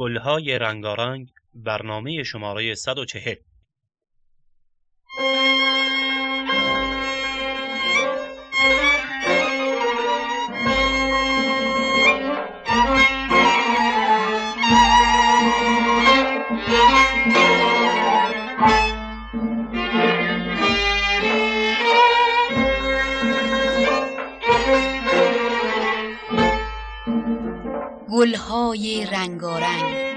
گلهای رنگارنگ برنامه شماره 140 گلهای رنگارنگ.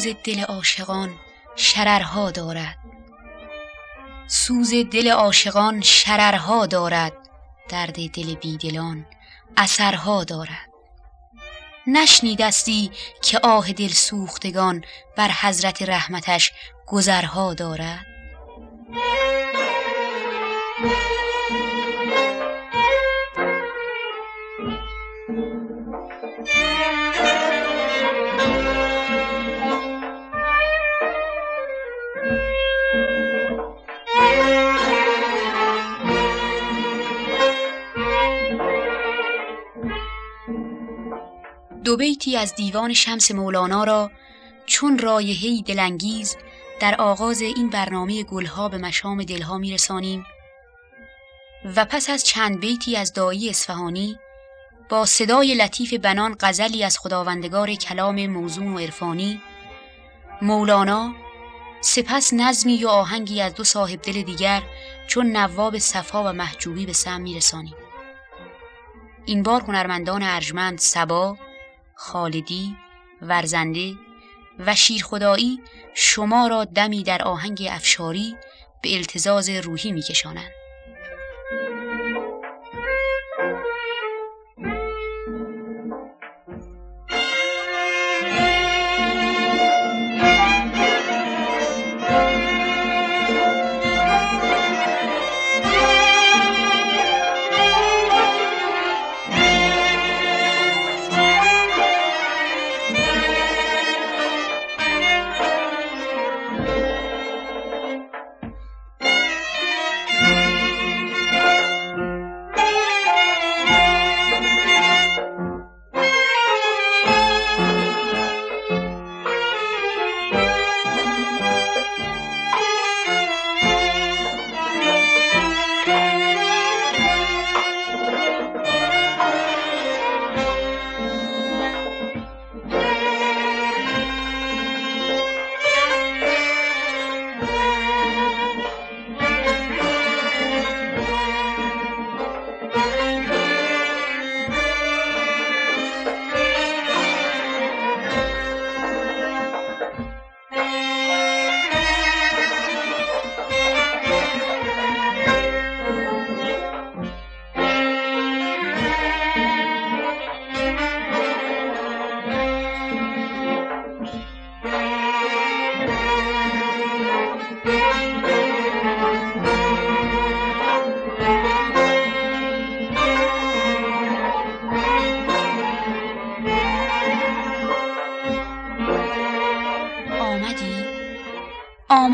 سوز دل عاشقان شررها دارد. سوز دل عاشقان شررها دارد. درد دل بیدلان اثرها دارد. نشنیدستی که آه دل سوختگان بر حضرت رحمتش گذرها دارد؟ دو بیتی از دیوان شمس مولانا را چون رایحه‌ای دلانگیز در آغاز این برنامه گلها به مشام دلها میرسانیم. و پس از چند بیتی از دایی اصفهانی با صدای لطیف بنان غزلی از خداوندگار کلام موزون و عرفانی مولانا سپس نظمی و آهنگی از دو صاحب دل دیگر چون نواب صفا و محجوبی به سم میرسانیم. این بار هنرمندان ارجمند سبا خالدی، ورزنده و شیرخدایی شما را دمی در آهنگ افشاری به التزاز روحی میکشانند.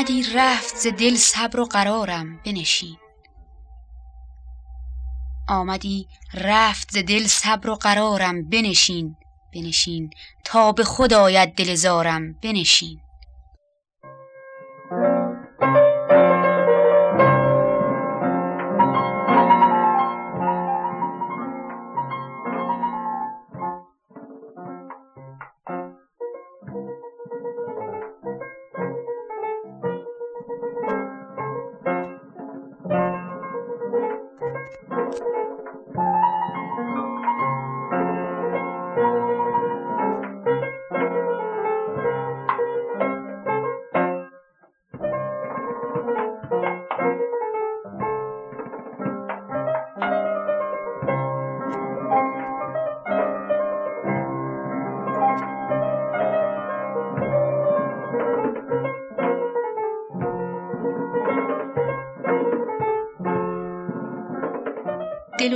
آمدی رفت ز دل صبر و قرارم بنشین. آمدی رفت ز دل صبر و قرارم بنشین بنشین. تا به خود آید دل زارم بنشین.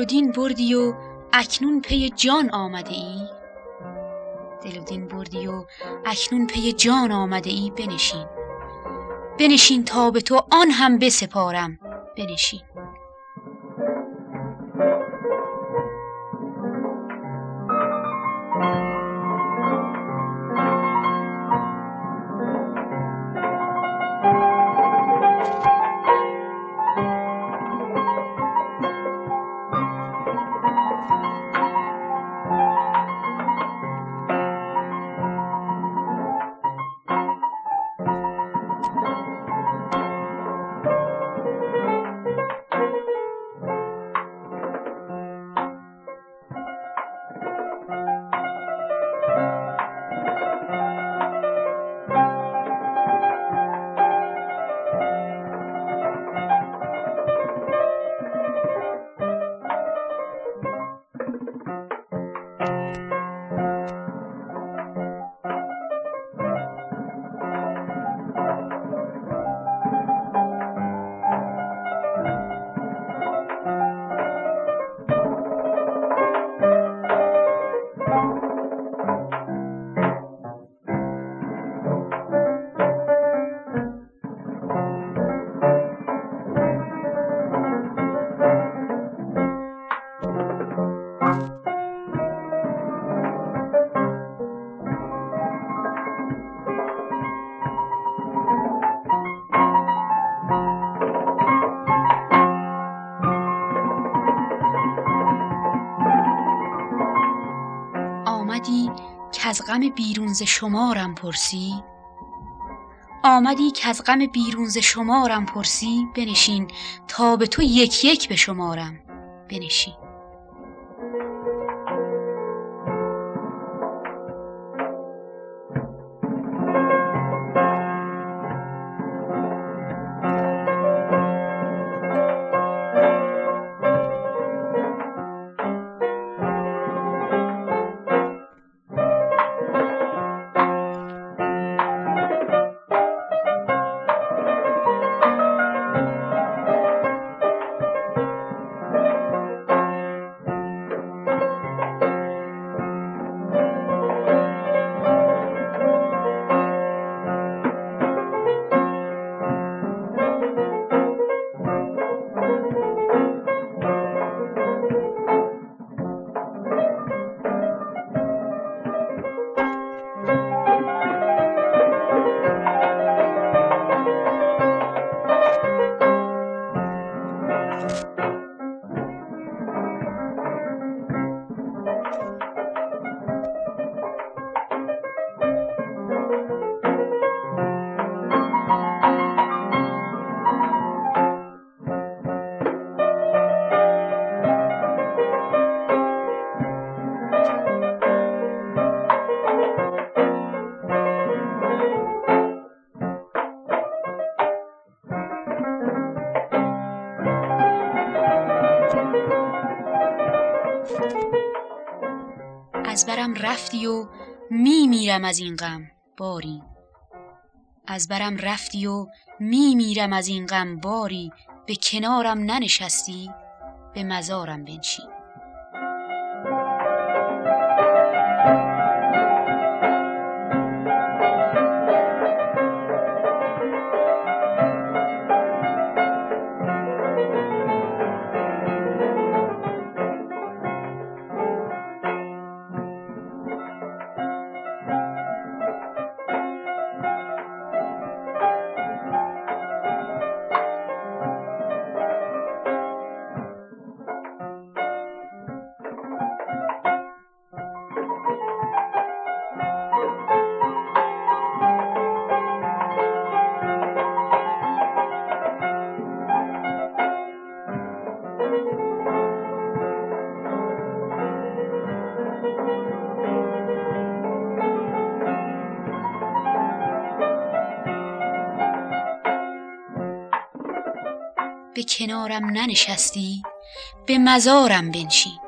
دل و دین بردی و اکنون پی جان آمده ای؟ دل و دین بردی و اکنون پی جان آمده ای؟ بنشین. بنشین تا به تو آن هم بسپارم. بنشین. غم بیرون ز شمارم پرسی؟ آمدی کز غم بیرون ز شمارم پرسی؟ بنشین تا به تو یک یک بشمارم بنشین. از برم رفتی و می میرم از این غم باری. از برم رفتی و می میرم از این غم باری. به کنارم ننشستی به مزارم بنشین. کنارم ننشستی به مزارم بنشین.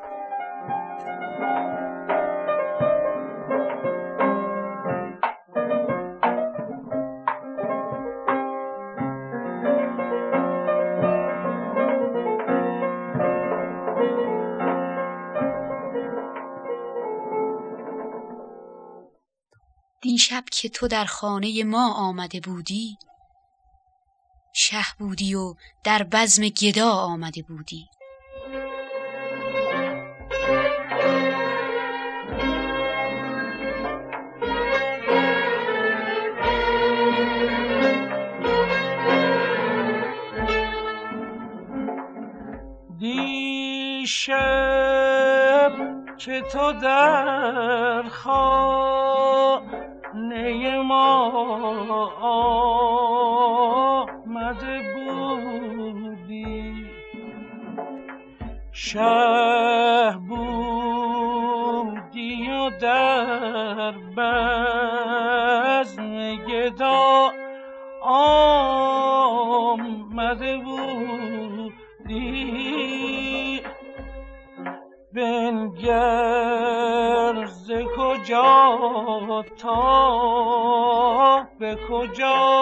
دیشب که تو در خانه ما آمده بودی بودی و در بزم گدا آمده بودی. دیشب که تو در خانه ما شه بودی و در بزم گدا آمده بودی. بنگر ز کجا تا به کجا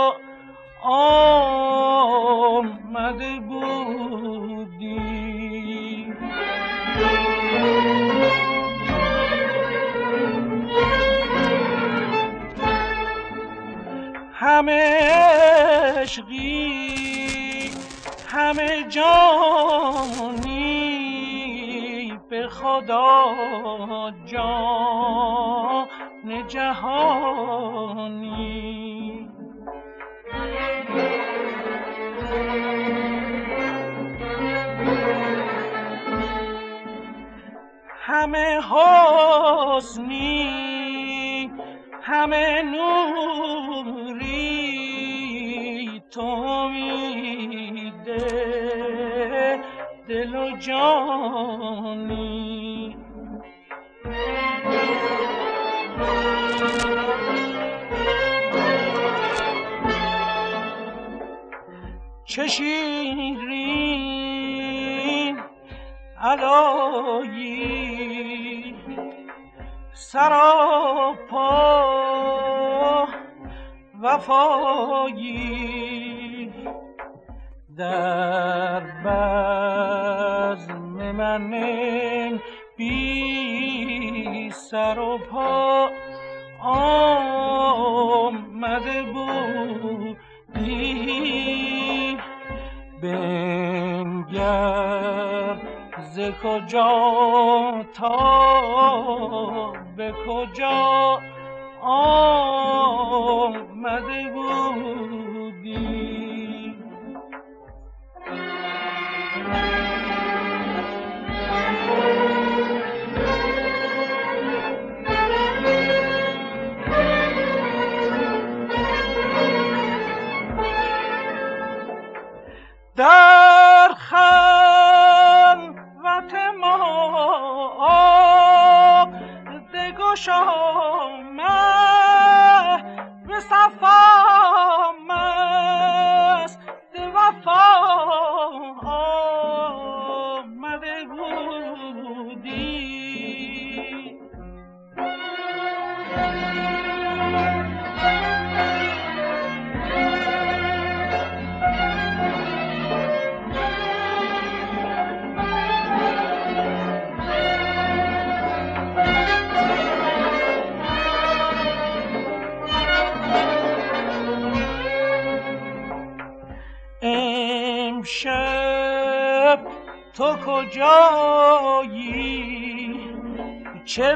همه عشقی همه جانی به خدا جان جهانی. همه حسنی همه نوری تو میده دل و جانی. چه شیرین علایی سراپا وفایی در بزم من بی سر و پا آمده بودی. بنگر ز کجا تا به کجا آمده بودی؟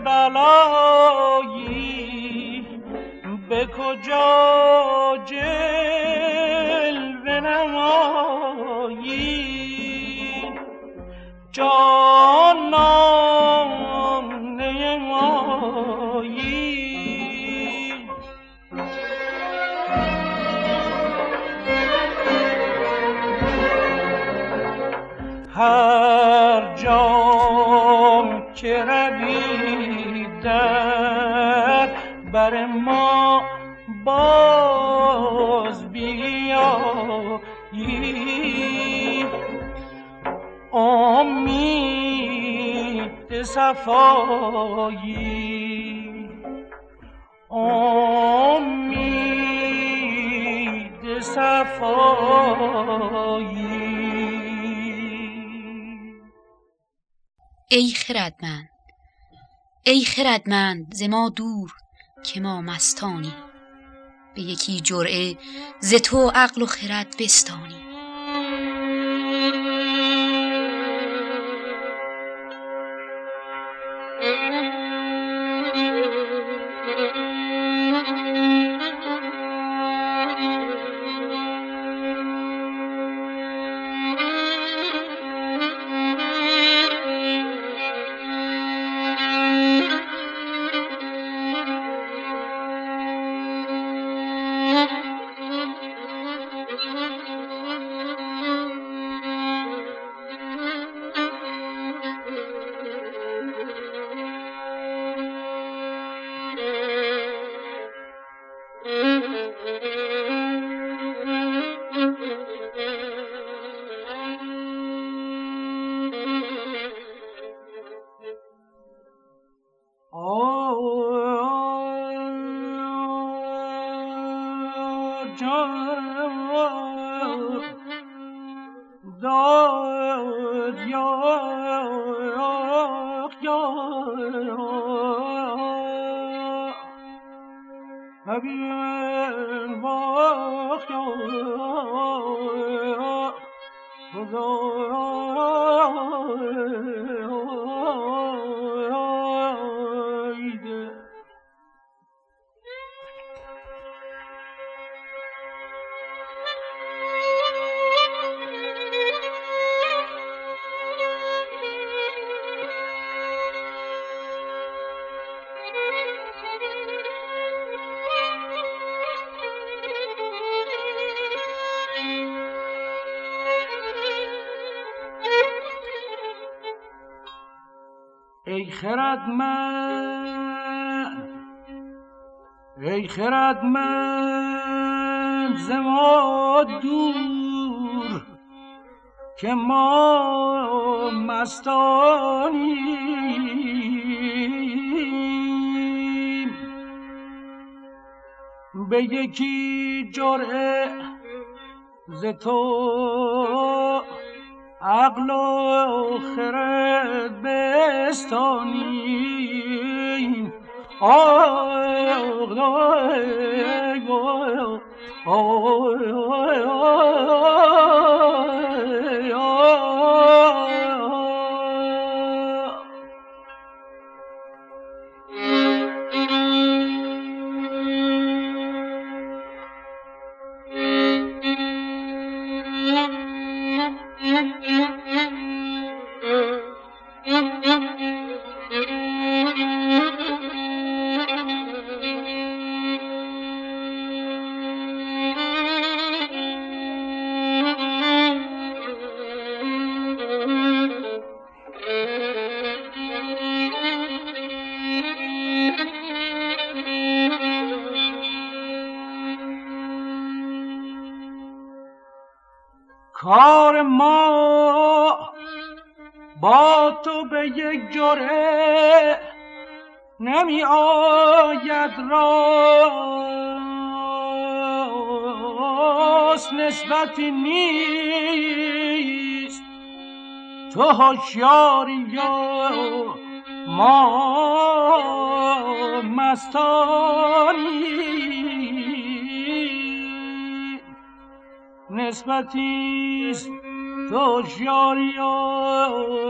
بلایی به کجا جلوه نمایی؟ جانانه مایی. هر صفایی امید صفایی. ای خردمند ای خردمند ز ما دور که ما مستانی. به یکی جرعه ز تو عقل و خرد بستانی. ای خردمند ای خردمند ز دور که ما مستانیم. به یکی جرعه ز تو عقل و خرد بستانیم آه به یک جره نمی آید راست نسبتی نیست. تو هوشیاری یا ما مستانی. نسبتی تو شیاری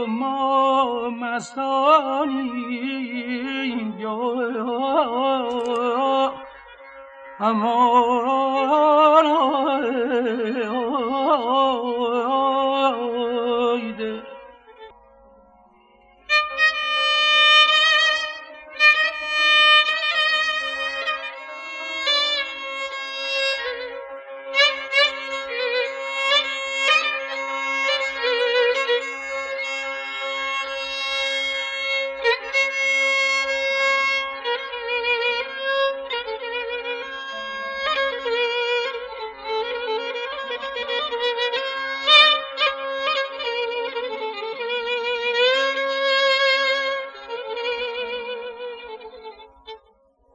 ما مستانی امان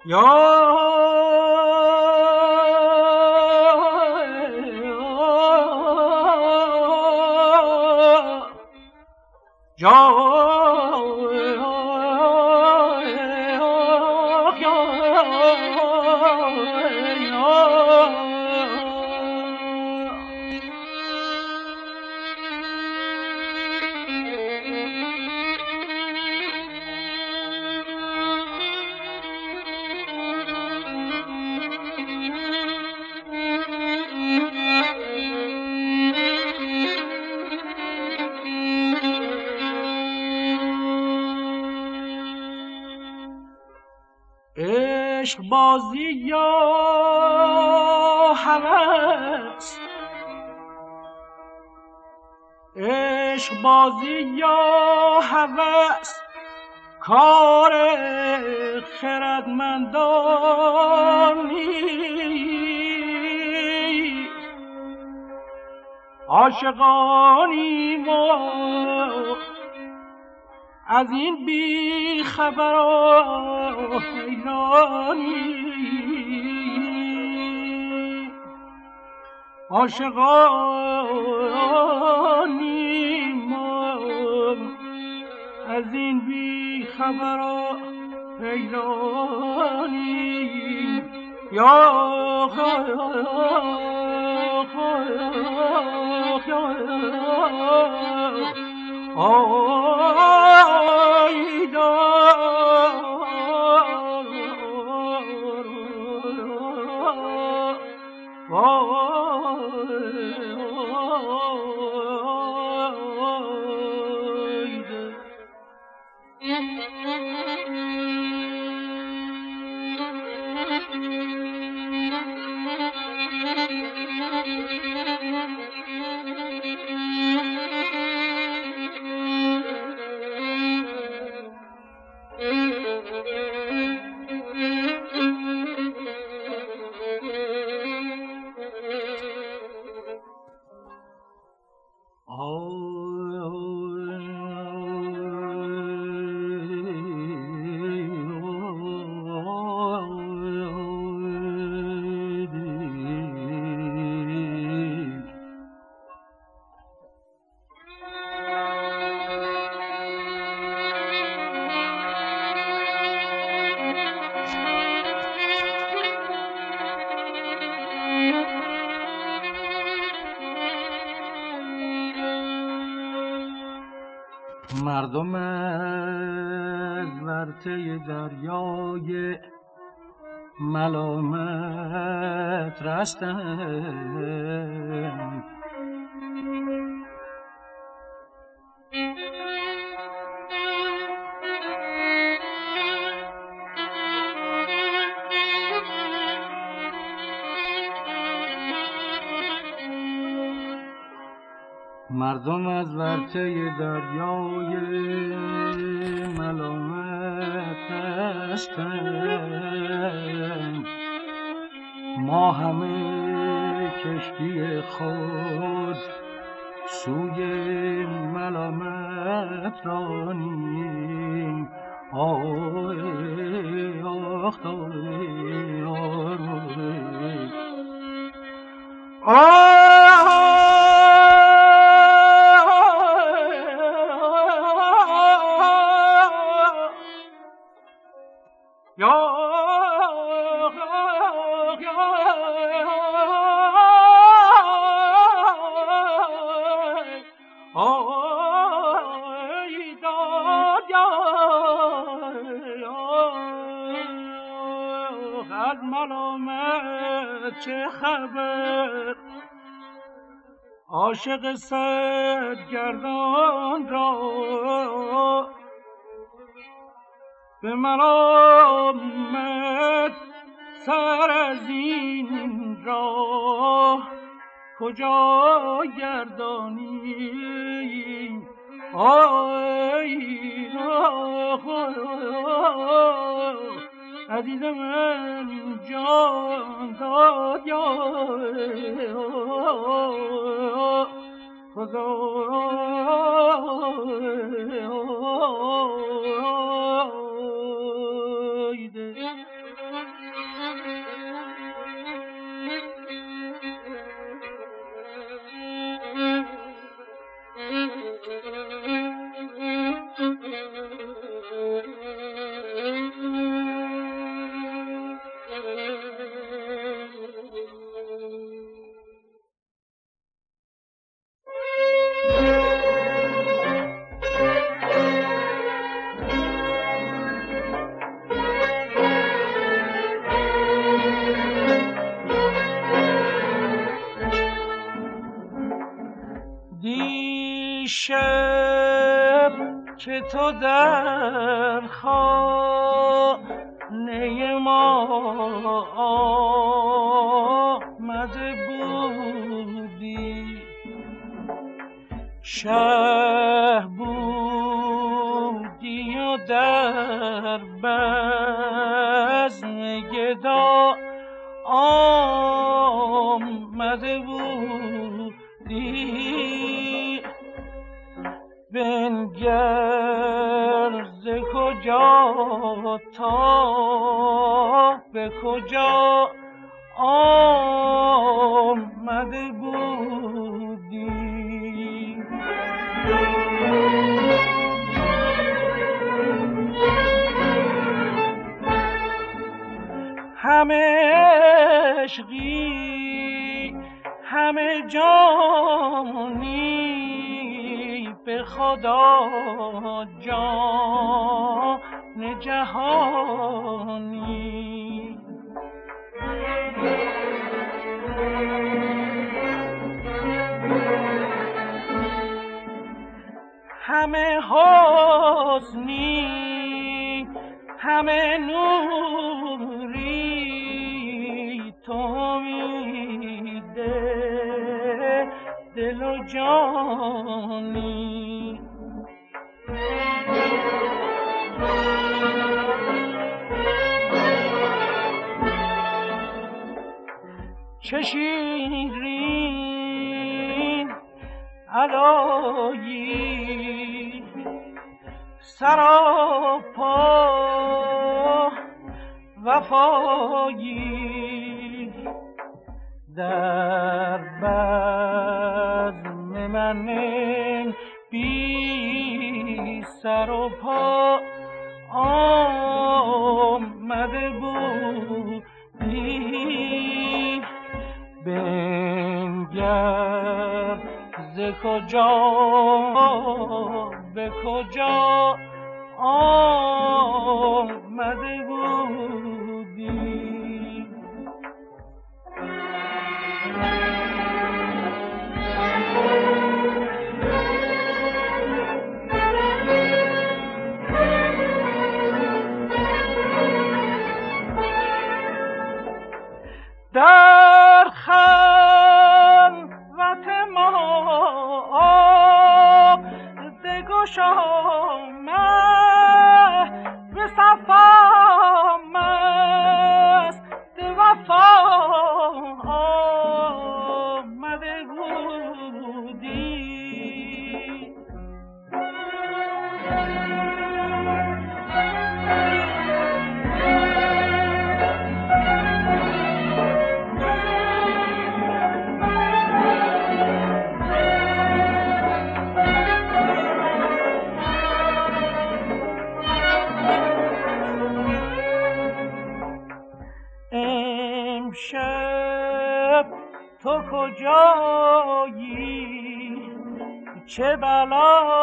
یا عشق بازی یا هوس کار خردمندان عاشقانی ما از این بی خبر و حیرانی. عاشقانی از این بی خبر و حیرانی یا مردم از ورطه دریای ملامت رستند مردم از ورطه دریای ملامت هستند ما همه کشتی خود سوی ملامت رانیم آه آخ آه چه خبر؟ عاشق گردان را به مرامت سر از این راه کجا گردانی؟ آی عزیز من جان داد یا خدا. شب که تو در خانه ما آمده بودی. شه همه عشقی همه جانی به خدا جان جهانی. همه حسنی همه نوری دل و جانی. چه شیرین علایی سراپا وفایی. ز 手。چه بلایی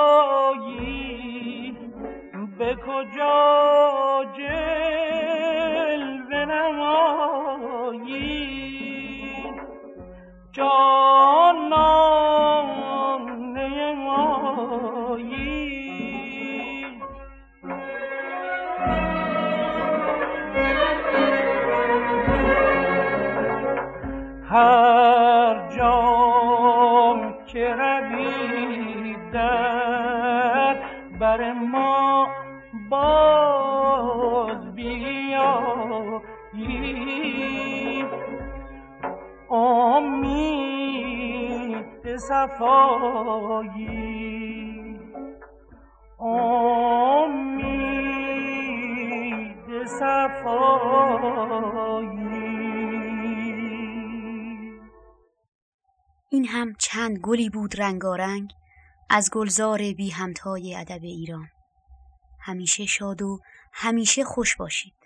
صفایی امید صفایی. این هم چند گلی بود رنگارنگ از گلزار بی همتای ادب ایران. همیشه شاد و همیشه خوش باشید.